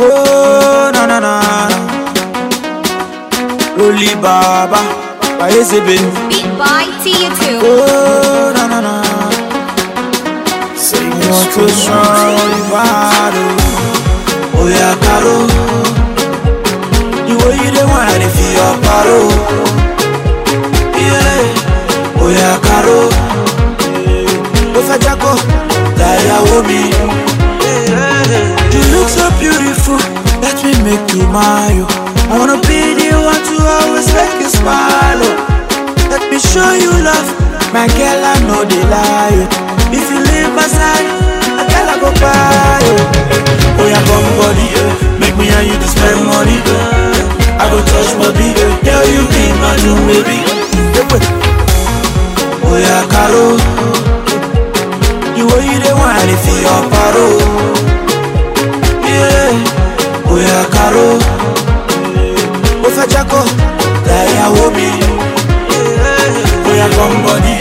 Oh, na na na na. Loli Baba, by Tia2. Oh, na na na. Say you want to strong, oh. oh, oh. bad. Oh, yeah, Caro. The way you the one if you are paro. Yeah. Oh, yeah, Caro. Ó fẹ́ jákọ́ láyàwó mi. You look so beautiful, let me make you mine. I wanna be the one to always make you smile. oh. Let me show you love, my girl, I know they lie. If you leave my side, I gotta go buy. Oh, oh yeah, come body, make me and you to spend money. I go touch my beat, girl, you be my new baby. Oh yeah, Caro. The way you dey whine if you your paro Jákọ́ láyàwó mi Oya come body,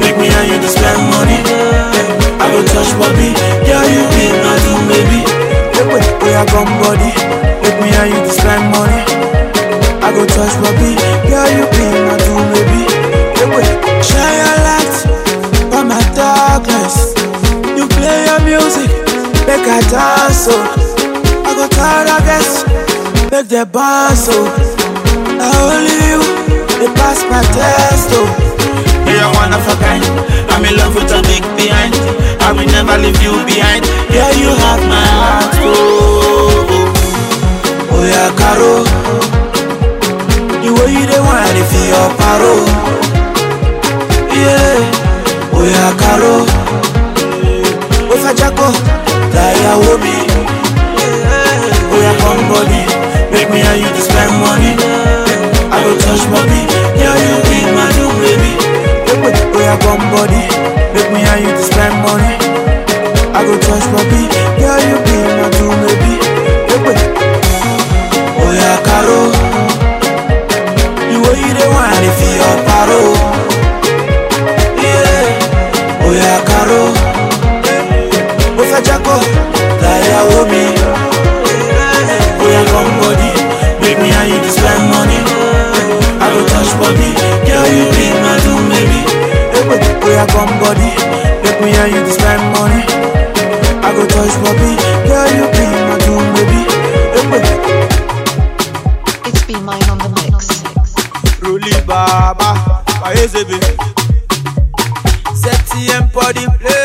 make me and you to spend money. I go touch body, girl you be my new baby. Oya come body, make me and you to spend money. I go touch body, girl you be my new baby. Shine your light on my darkness. You play your music, make I dance so. I go tired of this, make the bounce so. Now only you, they pass my test oh. You're one of a kind. I'm in love with a big behind. I will never leave you behind. Yeah, you have my heart oh. oh. Oh yeah, Caro. The way you dey whine if you your paro. Yeah, oh yeah, Caro. Ó fẹ́ jákọ́ láyàwó mi. Touch body, yeah you be my new baby. Oya come body, make me and you to spend money. I go touch body, yeah you be my new baby. Oya Caro, the way you dey whine if you your paro. Yeah, Oya Caro. Ó fẹ́ jákọ́ láyàwó mi. I go touch girl you be my new baby. It's be mine on the mix. Ruli Baba, Paezebe. Septième for the place,